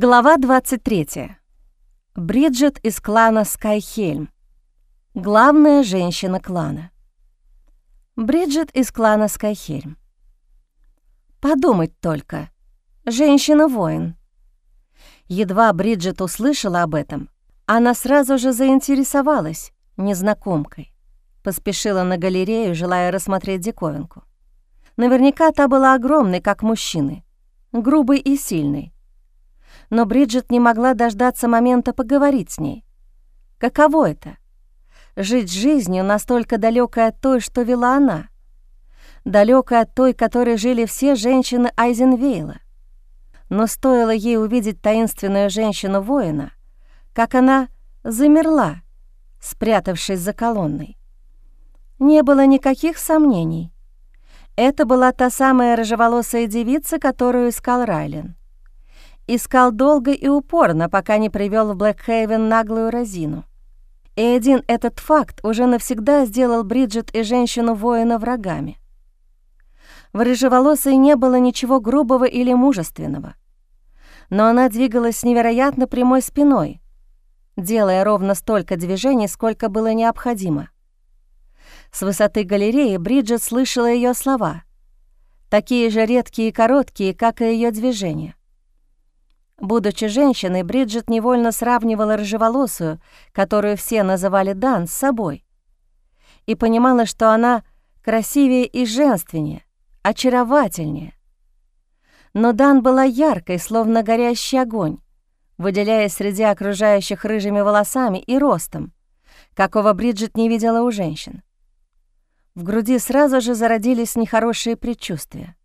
Глава 23. Бриджит из клана Скайхельм. Главная женщина клана. Бриджит из клана Скайхельм. Подумать только. Женщина-воин. Едва Бриджит услышала об этом, она сразу же заинтересовалась незнакомкой. Поспешила на галерею, желая рассмотреть диковинку. Наверняка та была огромной, как мужчины, грубой и сильной но Бриджит не могла дождаться момента поговорить с ней. Каково это? Жить жизнью настолько далекой от той, что вела она. Далекой от той, которой жили все женщины Айзенвейла. Но стоило ей увидеть таинственную женщину-воина, как она замерла, спрятавшись за колонной. Не было никаких сомнений. Это была та самая рыжеволосая девица, которую искал Райлен. Искал долго и упорно, пока не привел в Блэкхейвен наглую разину. И один этот факт уже навсегда сделал Бриджит и женщину-воина врагами. В рыжеволосой не было ничего грубого или мужественного. Но она двигалась с невероятно прямой спиной, делая ровно столько движений, сколько было необходимо. С высоты галереи Бриджит слышала ее слова, такие же редкие и короткие, как и ее движения. Будучи женщиной, Бриджит невольно сравнивала рыжеволосую, которую все называли Дан, с собой. И понимала, что она красивее и женственнее, очаровательнее. Но Дан была яркой, словно горящий огонь, выделяясь среди окружающих рыжими волосами и ростом, какого Бриджит не видела у женщин. В груди сразу же зародились нехорошие предчувствия.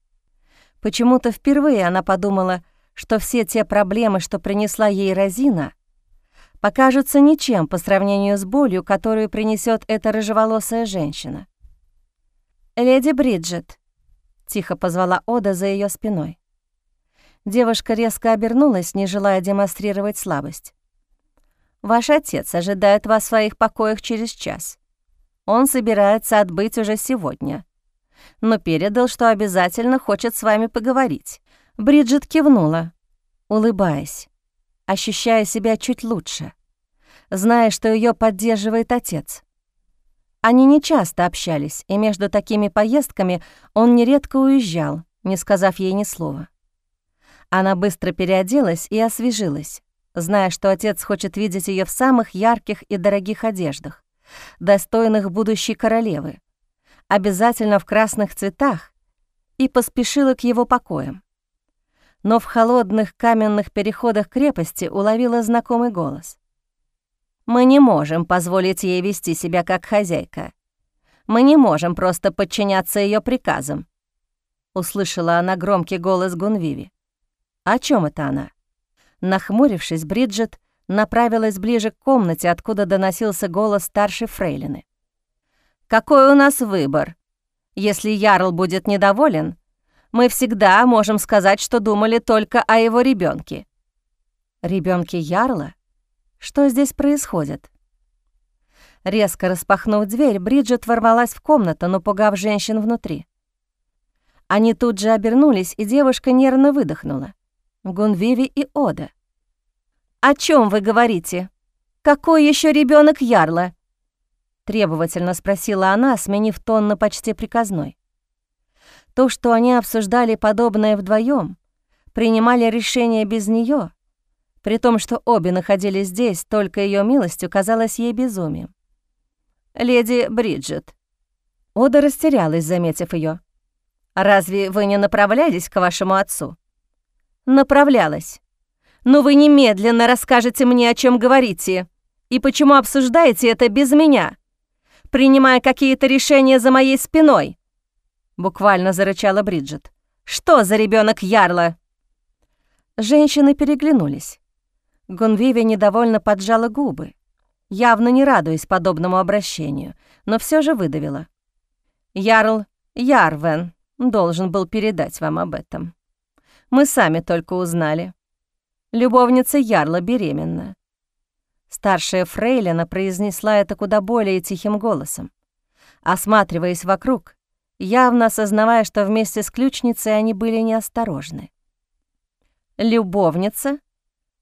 Почему-то впервые она подумала — что все те проблемы, что принесла ей Розина, покажутся ничем по сравнению с болью, которую принесет эта рыжеволосая женщина. «Леди Бриджит», — тихо позвала Ода за ее спиной. Девушка резко обернулась, не желая демонстрировать слабость. «Ваш отец ожидает вас в своих покоях через час. Он собирается отбыть уже сегодня, но передал, что обязательно хочет с вами поговорить. Бриджит кивнула, улыбаясь, ощущая себя чуть лучше, зная, что ее поддерживает отец. Они не часто общались, и между такими поездками он нередко уезжал, не сказав ей ни слова. Она быстро переоделась и освежилась, зная, что отец хочет видеть ее в самых ярких и дорогих одеждах, достойных будущей королевы, обязательно в красных цветах, и поспешила к его покоям но в холодных каменных переходах крепости уловила знакомый голос. «Мы не можем позволить ей вести себя как хозяйка. Мы не можем просто подчиняться ее приказам», — услышала она громкий голос Гунвиви. «О чем это она?» Нахмурившись, Бриджит направилась ближе к комнате, откуда доносился голос старшей фрейлины. «Какой у нас выбор? Если Ярл будет недоволен, мы всегда можем сказать, что думали только о его ребенке. Ребенке Ярла? Что здесь происходит? Резко распахнув дверь, Бриджит ворвалась в комнату, напугав женщин внутри. Они тут же обернулись, и девушка нервно выдохнула. Гунвиви и Ода. «О чем вы говорите? Какой еще ребенок Ярла?» Требовательно спросила она, сменив тон на почти приказной. То, что они обсуждали подобное вдвоем, принимали решение без нее, при том, что обе находились здесь, только ее милостью казалось ей безумием. «Леди Бриджит». Ода растерялась, заметив ее. «Разве вы не направлялись к вашему отцу?» «Направлялась. Но вы немедленно расскажете мне, о чем говорите, и почему обсуждаете это без меня, принимая какие-то решения за моей спиной». — буквально зарычала Бриджит. «Что за ребенок Ярла?» Женщины переглянулись. Гунвиви недовольно поджала губы, явно не радуясь подобному обращению, но все же выдавила. «Ярл Ярвен должен был передать вам об этом. Мы сами только узнали. Любовница Ярла беременна». Старшая Фрейлина произнесла это куда более тихим голосом. Осматриваясь вокруг, явно осознавая, что вместе с ключницей они были неосторожны. «Любовница?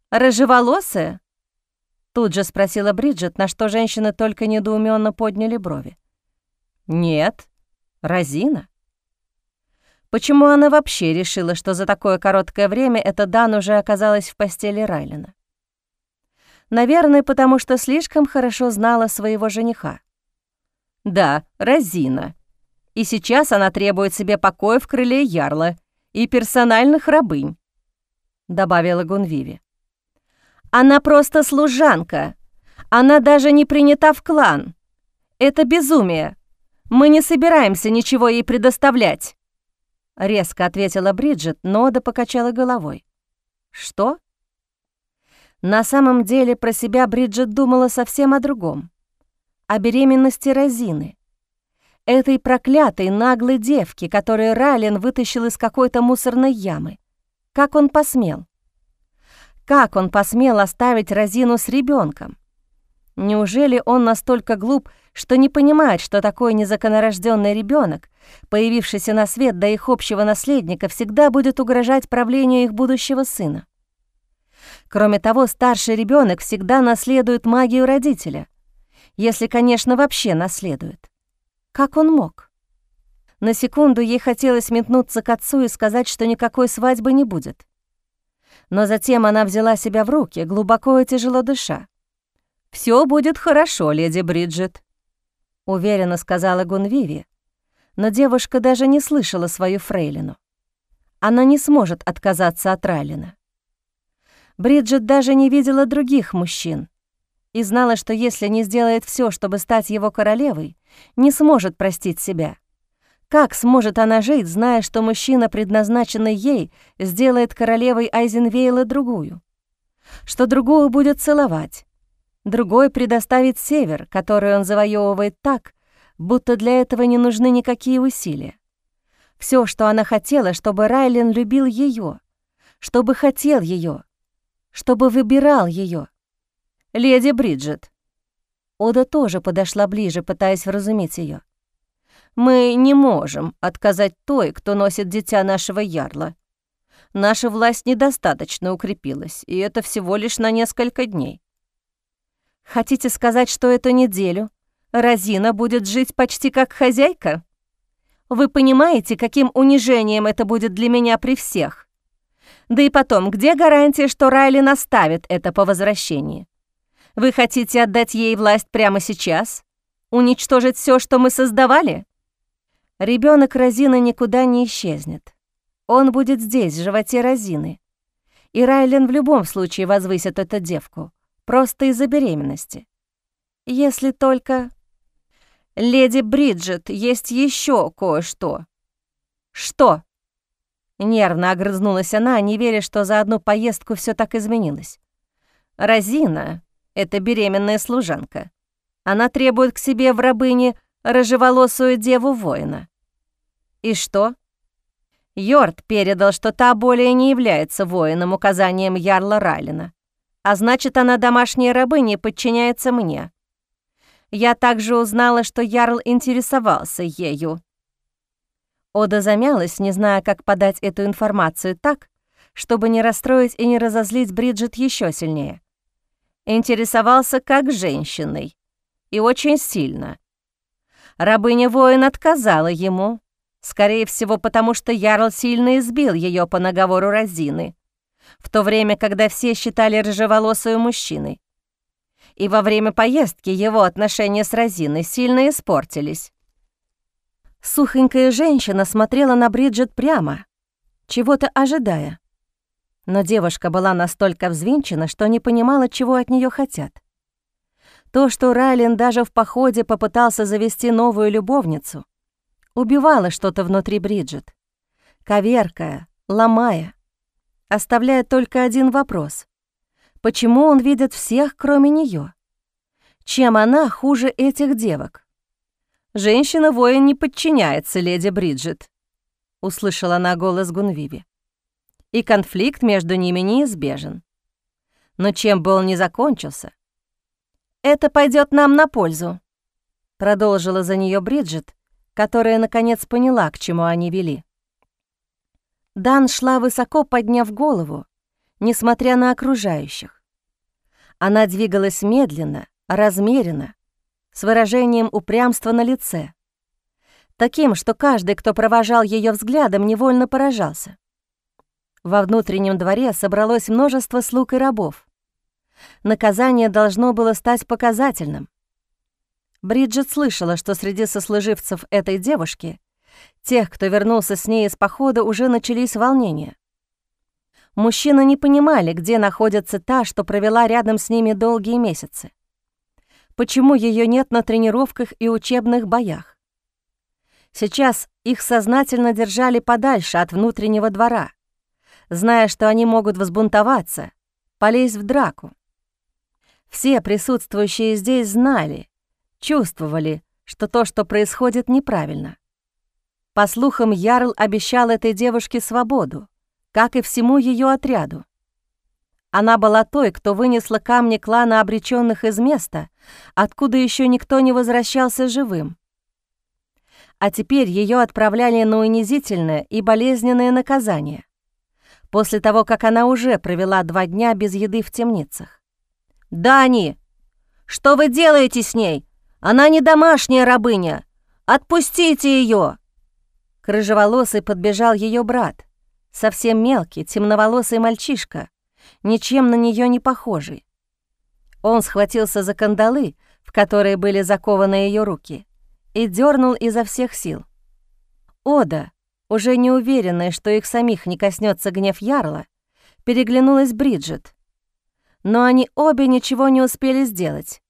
Рыжеволосая?» Тут же спросила Бриджит, на что женщины только недоуменно подняли брови. «Нет, Розина». Почему она вообще решила, что за такое короткое время эта Дан уже оказалась в постели Райлина? Наверное, потому что слишком хорошо знала своего жениха. Да, Розина. И сейчас она требует себе покоя в крыле Ярла и персональных рабынь, добавила Гунвиви. Она просто служанка. Она даже не принята в клан. Это безумие. Мы не собираемся ничего ей предоставлять. Резко ответила Бриджит, но Ода покачала головой. Что? На самом деле про себя Бриджит думала совсем о другом. О беременности Розины. Этой проклятой наглой девки, которую Райлен вытащил из какой-то мусорной ямы. Как он посмел? Как он посмел оставить Розину с ребенком? Неужели он настолько глуп, что не понимает, что такой незаконорожденный ребенок, появившийся на свет до их общего наследника, всегда будет угрожать правлению их будущего сына? Кроме того, старший ребенок всегда наследует магию родителя, если, конечно, вообще наследует. Как он мог? На секунду ей хотелось метнуться к отцу и сказать, что никакой свадьбы не будет. Но затем она взяла себя в руки, глубоко и тяжело дыша. Все будет хорошо, леди Бриджит», — уверенно сказала Гунвиви, но девушка даже не слышала свою фрейлину. Она не сможет отказаться от Райлина. Бриджит даже не видела других мужчин и знала, что если не сделает все, чтобы стать его королевой, не сможет простить себя. Как сможет она жить, зная, что мужчина, предназначенный ей, сделает королевой Айзенвейла другую? Что другую будет целовать, Другой предоставит север, который он завоевывает так, будто для этого не нужны никакие усилия. Все, что она хотела, чтобы Райлен любил ее, чтобы хотел ее, чтобы выбирал ее. «Леди Бриджит». Ода тоже подошла ближе, пытаясь вразумить ее. «Мы не можем отказать той, кто носит дитя нашего ярла. Наша власть недостаточно укрепилась, и это всего лишь на несколько дней. Хотите сказать, что эту неделю Розина будет жить почти как хозяйка? Вы понимаете, каким унижением это будет для меня при всех? Да и потом, где гарантия, что Райли наставит это по возвращении? Вы хотите отдать ей власть прямо сейчас? Уничтожить все, что мы создавали? Ребенок Розины никуда не исчезнет. Он будет здесь, в животе Розины. И Райлен в любом случае возвысит эту девку просто из-за беременности. Если только... «Леди Бриджит, есть еще кое-что». «Что?», Нервно огрызнулась она, не веря, что за одну поездку все так изменилось. «Розина — это беременная служанка. Она требует к себе в рабыне рыжеволосую деву-воина». «И что?» Йорд передал, что та более не является воином указанием Ярла Райлина а значит, она домашняя рабыня подчиняется мне. Я также узнала, что Ярл интересовался ею. Ода замялась, не зная, как подать эту информацию так, чтобы не расстроить и не разозлить Бриджит еще сильнее. Интересовался как женщиной. И очень сильно. Рабыня-воин отказала ему, скорее всего, потому что Ярл сильно избил ее по наговору Розины в то время, когда все считали рыжеволосую мужчиной. И во время поездки его отношения с Розиной сильно испортились. Сухонькая женщина смотрела на Бриджит прямо, чего-то ожидая. Но девушка была настолько взвинчена, что не понимала, чего от нее хотят. То, что Райлен даже в походе попытался завести новую любовницу, убивало что-то внутри Бриджит, коверкая, ломая оставляя только один вопрос. Почему он видит всех, кроме нее? Чем она хуже этих девок? «Женщина-воин не подчиняется леди Бриджит», — услышала она голос Гунвиви. «И конфликт между ними неизбежен. Но чем бы он ни закончился, это пойдет нам на пользу», — продолжила за нее Бриджит, которая наконец поняла, к чему они вели. Дан шла высоко, подняв голову, несмотря на окружающих. Она двигалась медленно, размеренно, с выражением упрямства на лице, таким, что каждый, кто провожал ее взглядом, невольно поражался. Во внутреннем дворе собралось множество слуг и рабов. Наказание должно было стать показательным. Бриджит слышала, что среди сослуживцев этой девушки, тех, кто вернулся с ней из похода, уже начались волнения. Мужчины не понимали, где находится та, что провела рядом с ними долгие месяцы. Почему ее нет на тренировках и учебных боях? Сейчас их сознательно держали подальше от внутреннего двора, зная, что они могут взбунтоваться, полезть в драку. Все присутствующие здесь знали, чувствовали, что то, что происходит, неправильно. По слухам, Ярл обещал этой девушке свободу, как и всему ее отряду. Она была той, кто вынесла камни клана обреченных из места, откуда еще никто не возвращался живым. А теперь ее отправляли на унизительное и болезненное наказание, после того, как она уже провела два дня без еды в темницах. «Дани, что вы делаете с ней?» Она не домашняя рабыня! Отпустите ее!» К рыжеволосой подбежал ее брат, совсем мелкий, темноволосый мальчишка, ничем на нее не похожий. Он схватился за кандалы, в которые были закованы ее руки, и дернул изо всех сил. Ода, уже не уверенная, что их самих не коснется гнев Ярла, переглянулась Бриджит. Но они обе ничего не успели сделать.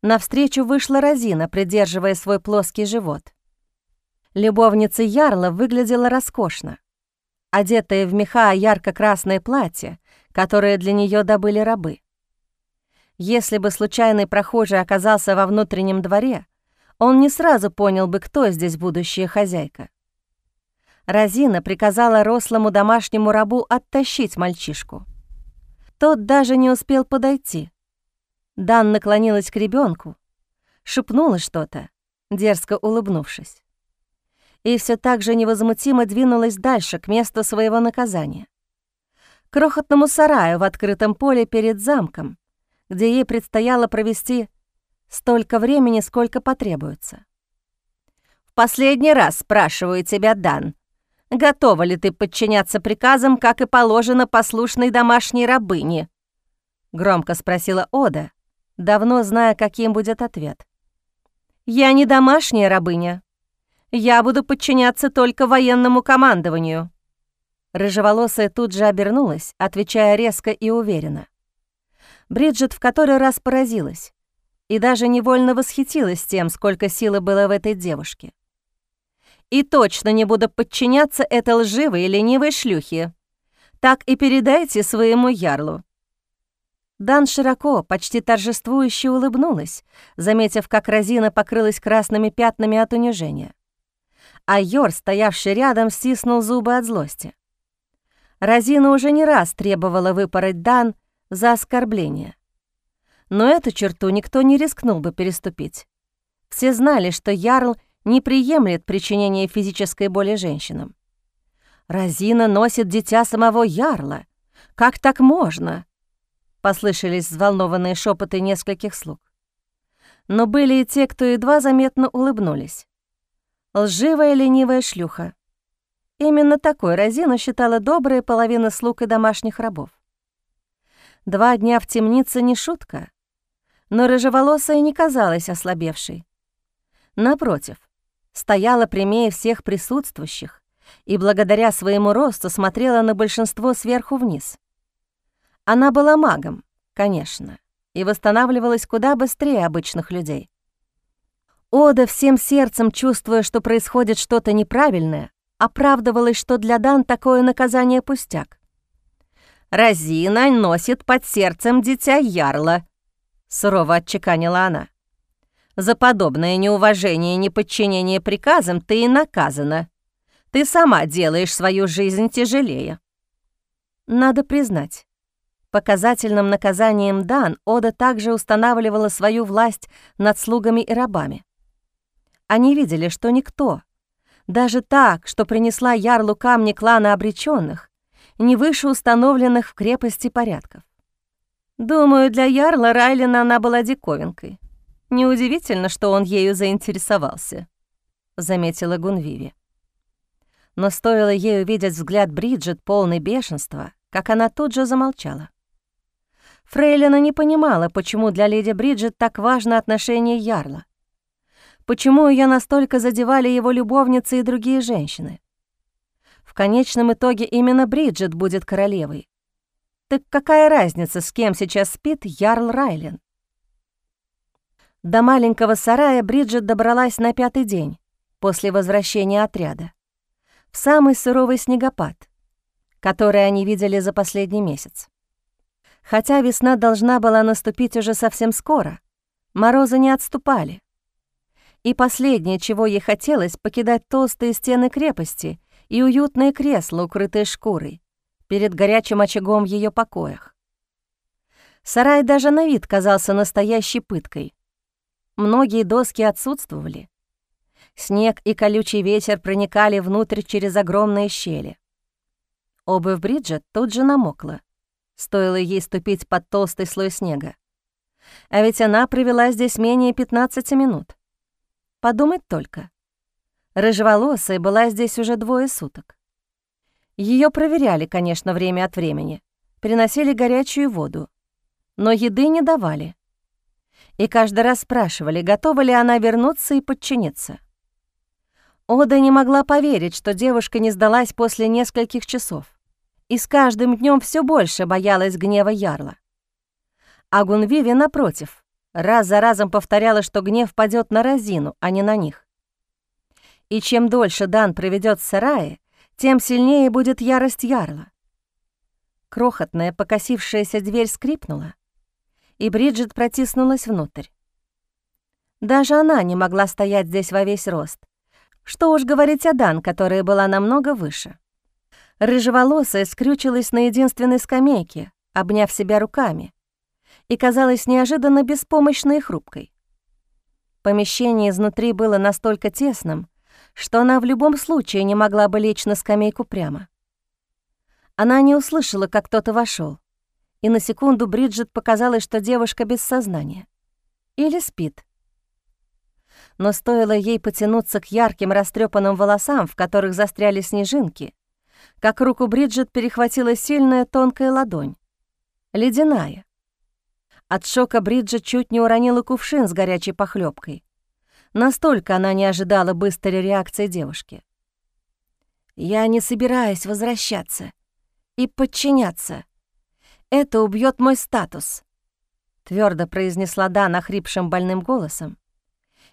Навстречу вышла Розина, придерживая свой плоский живот. Любовница Ярла выглядела роскошно. Одетая в меха ярко-красное платье, которое для нее добыли рабы. Если бы случайный прохожий оказался во внутреннем дворе, он не сразу понял бы, кто здесь будущая хозяйка. Розина приказала рослому домашнему рабу оттащить мальчишку. Тот даже не успел подойти. Дан наклонилась к ребенку, шепнула что-то, дерзко улыбнувшись. И все так же невозмутимо двинулась дальше, к месту своего наказания. Крохотному сараю в открытом поле перед замком, где ей предстояло провести столько времени, сколько потребуется. «В последний раз спрашиваю тебя, Дан, готова ли ты подчиняться приказам, как и положено послушной домашней рабыне?» — громко спросила Ода, давно зная, каким будет ответ. «Я не домашняя рабыня. Я буду подчиняться только военному командованию». Рыжеволосая тут же обернулась, отвечая резко и уверенно. Бриджит в который раз поразилась и даже невольно восхитилась тем, сколько силы было в этой девушке. «И точно не буду подчиняться этой лживой и ленивой шлюхе. Так и передайте своему ярлу. Дан широко, почти торжествующе улыбнулась, заметив, как Розина покрылась красными пятнами от унижения. А Йор, стоявший рядом, стиснул зубы от злости. Розина уже не раз требовала выпороть Дан за оскорбление. Но эту черту никто не рискнул бы переступить. Все знали, что Ярл не приемлет причинения физической боли женщинам. Розина носит дитя самого Ярла. Как так можно? Послышались взволнованные шепоты нескольких слуг. Но были и те, кто едва заметно улыбнулись. Лживая ленивая шлюха. Именно такой Розину считала добрая половина слуг и домашних рабов. Два дня в темнице не шутка, но рыжеволосая не казалась ослабевшей. Напротив, стояла прямее всех присутствующих и благодаря своему росту смотрела на большинство сверху вниз. Она была магом, конечно, и восстанавливалась куда быстрее обычных людей. Ода, всем сердцем чувствуя, что происходит что-то неправильное, оправдывалась, что для Дан такое наказание пустяк. «Розина носит под сердцем дитя Ярла», — сурово отчеканила она. «За подобное неуважение и неподчинение приказам ты и наказана. Ты сама делаешь свою жизнь тяжелее». Надо признать, Показательным наказанием Дан Ода также устанавливала свою власть над слугами и рабами. Они видели, что никто, даже так, что принесла ярлу камни клана обреченных, не выше установленных в крепости порядков. Думаю, для Ярла Райлина она была диковинкой. Неудивительно, что он ею заинтересовался, — заметила Гунвиви. Но стоило ей увидеть взгляд Бриджит, полный бешенства, как она тут же замолчала. Фрейлина не понимала, почему для леди Бриджит так важно отношение Ярла. Почему ее настолько задевали его любовницы и другие женщины. В конечном итоге именно Бриджит будет королевой. Так какая разница, с кем сейчас спит Ярл Райлен? До маленького сарая Бриджит добралась на пятый день после возвращения отряда. В самый суровый снегопад, который они видели за последний месяц. Хотя весна должна была наступить уже совсем скоро, морозы не отступали. И последнее, чего ей хотелось, покидать толстые стены крепости и уютные кресла, укрытые шкурой, перед горячим очагом в ее покоях. Сарай даже на вид казался настоящей пыткой. Многие доски отсутствовали. Снег и колючий ветер проникали внутрь через огромные щели. Обувь Бриджит тут же намокла. Стоило ей ступить под толстый слой снега. А ведь она провела здесь менее 15 минут. Подумать только. Рыжеволосая была здесь уже двое суток. Ее проверяли, конечно, время от времени, приносили горячую воду, но еды не давали. И каждый раз спрашивали, готова ли она вернуться и подчиниться. Ода не могла поверить, что девушка не сдалась после нескольких часов и с каждым днем все больше боялась гнева Ярла. А Гунвиви, напротив, раз за разом повторяла, что гнев падет на Розину, а не на них. И чем дольше Дан проведет в сарае, тем сильнее будет ярость Ярла. Крохотная покосившаяся дверь скрипнула, и Бриджит протиснулась внутрь. Даже она не могла стоять здесь во весь рост. Что уж говорить о Дан, которая была намного выше. Рыжеволосая скрючилась на единственной скамейке, обняв себя руками, и казалась неожиданно беспомощной и хрупкой. Помещение изнутри было настолько тесным, что она в любом случае не могла бы лечь на скамейку прямо. Она не услышала, как кто-то вошел, и на секунду Бриджит показалось, что девушка без сознания. Или спит. Но стоило ей потянуться к ярким растрепанным волосам, в которых застряли снежинки, как руку Бриджит перехватила сильная тонкая ладонь. Ледяная. От шока Бриджит чуть не уронила кувшин с горячей похлебкой. Настолько она не ожидала быстрой реакции девушки. «Я не собираюсь возвращаться и подчиняться. Это убьет мой статус», — твердо произнесла Дана хрипшим больным голосом,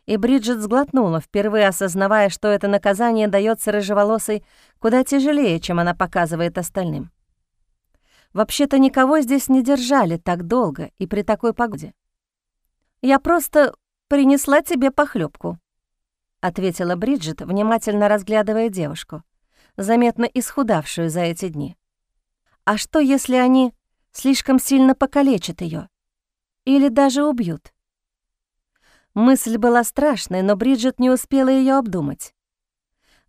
и Бриджит сглотнула, впервые осознавая, что это наказание дается рыжеволосой куда тяжелее, чем она показывает остальным. Вообще-то никого здесь не держали так долго и при такой погоде. «Я просто принесла тебе похлебку, ответила Бриджит, внимательно разглядывая девушку, заметно исхудавшую за эти дни. «А что, если они слишком сильно покалечат ее Или даже убьют?» Мысль была страшной, но Бриджит не успела ее обдумать.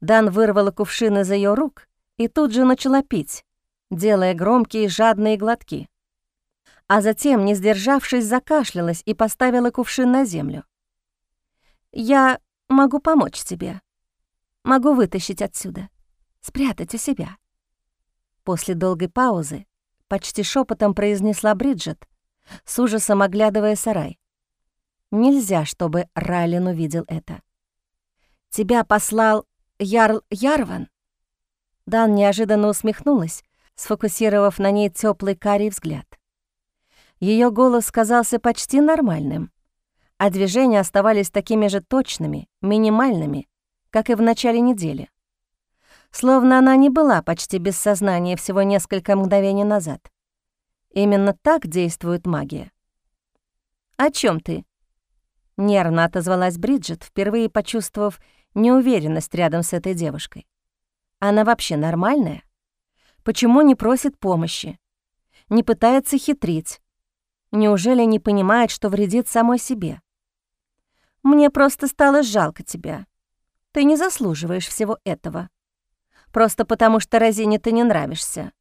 Дан вырвала кувшин из ее рук и тут же начала пить, делая громкие жадные глотки. А затем, не сдержавшись, закашлялась и поставила кувшин на землю. «Я могу помочь тебе. Могу вытащить отсюда, спрятать у себя». После долгой паузы почти шепотом произнесла Бриджит, с ужасом оглядывая сарай. Нельзя, чтобы Райлен увидел это. «Тебя послал Ярл Ярван?» Дан неожиданно усмехнулась, сфокусировав на ней теплый карий взгляд. Ее голос казался почти нормальным, а движения оставались такими же точными, минимальными, как и в начале недели. Словно она не была почти без сознания всего несколько мгновений назад. Именно так действует магия. «О чем ты?» Нервно отозвалась Бриджит, впервые почувствовав неуверенность рядом с этой девушкой. Она вообще нормальная? Почему не просит помощи? Не пытается хитрить? Неужели не понимает, что вредит самой себе? Мне просто стало жалко тебя. Ты не заслуживаешь всего этого. Просто потому, что Розине ты не нравишься.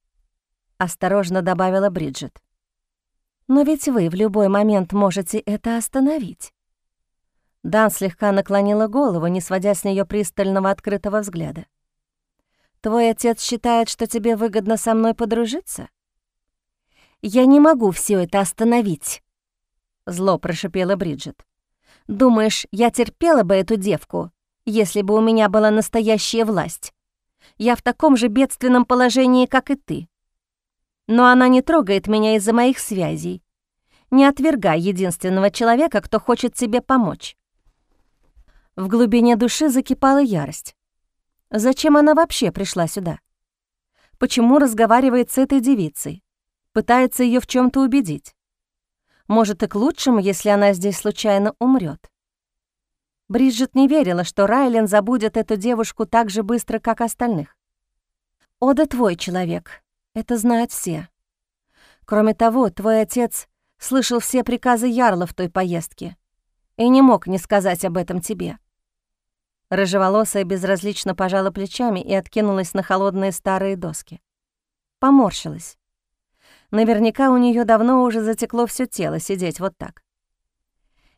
осторожно добавила Бриджит. «Но ведь вы в любой момент можете это остановить». Дан слегка наклонила голову, не сводя с нее пристального открытого взгляда. «Твой отец считает, что тебе выгодно со мной подружиться?» «Я не могу все это остановить», — зло прошипела Бриджит. «Думаешь, я терпела бы эту девку, если бы у меня была настоящая власть? Я в таком же бедственном положении, как и ты. Но она не трогает меня из-за моих связей. Не отвергай единственного человека, кто хочет тебе помочь. В глубине души закипала ярость. Зачем она вообще пришла сюда? Почему разговаривает с этой девицей? Пытается ее в чем то убедить? Может, и к лучшему, если она здесь случайно умрет. Бриджит не верила, что Райлен забудет эту девушку так же быстро, как остальных. «Ода твой человек, это знают все. Кроме того, твой отец слышал все приказы Ярла в той поездке и не мог не сказать об этом тебе». Рыжеволосая безразлично пожала плечами и откинулась на холодные старые доски. Поморщилась. Наверняка у нее давно уже затекло все тело сидеть вот так.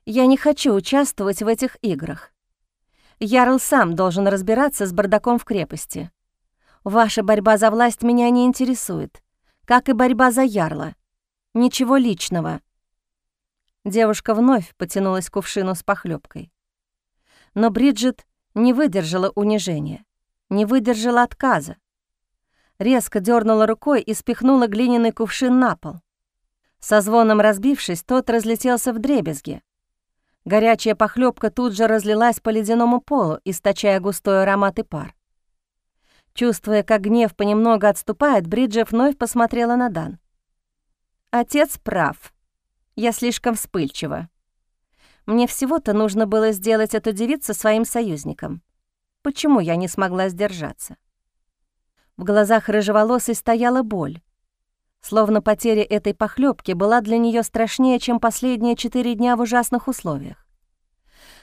«Я не хочу участвовать в этих играх. Ярл сам должен разбираться с бардаком в крепости. Ваша борьба за власть меня не интересует, как и борьба за Ярла. Ничего личного». Девушка вновь потянулась к кувшину с похлебкой. Но Бриджит не выдержала унижения, не выдержала отказа. Резко дернула рукой и спихнула глиняный кувшин на пол. Со звоном разбившись, тот разлетелся в дребезги. Горячая похлебка тут же разлилась по ледяному полу, источая густой аромат и пар. Чувствуя, как гнев понемногу отступает, Бриджит вновь посмотрела на Дан. «Отец прав. Я слишком вспыльчива. Мне всего-то нужно было сделать эту девицу своим союзником. Почему я не смогла сдержаться? В глазах рыжеволосой стояла боль. Словно потеря этой похлебки была для нее страшнее, чем последние четыре дня в ужасных условиях.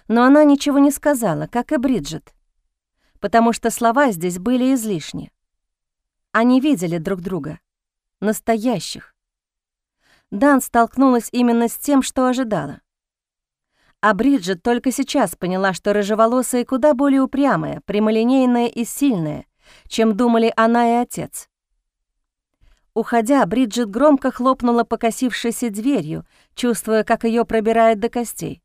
Но она ничего не сказала, как и Бриджит, потому что слова здесь были излишни. Они видели друг друга, настоящих. Дан столкнулась именно с тем, что ожидала. А Бриджит только сейчас поняла, что рыжеволосая куда более упрямая, прямолинейная и сильная, чем думали она и отец. Уходя, Бриджит громко хлопнула покосившейся дверью, чувствуя, как ее пробирает до костей.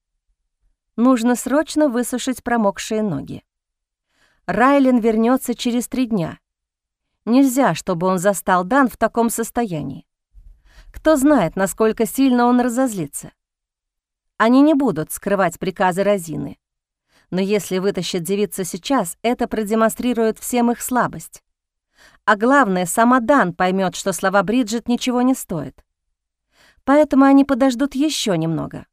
Нужно срочно высушить промокшие ноги. Райлен вернется через три дня. Нельзя, чтобы он застал Дан в таком состоянии. Кто знает, насколько сильно он разозлится. Они не будут скрывать приказы Розины. Но если вытащат девицу сейчас, это продемонстрирует всем их слабость. А главное, сама Дан поймет, что слова Бриджит ничего не стоят. Поэтому они подождут еще немного.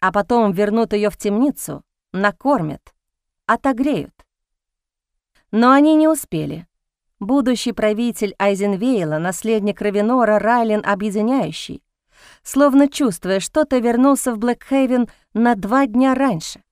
А потом вернут ее в темницу, накормят, отогреют. Но они не успели. Будущий правитель Айзенвейла, наследник Равенора Райлен Объединяющий, словно чувствуя что-то, вернулся в Блэкхейвен на два дня раньше.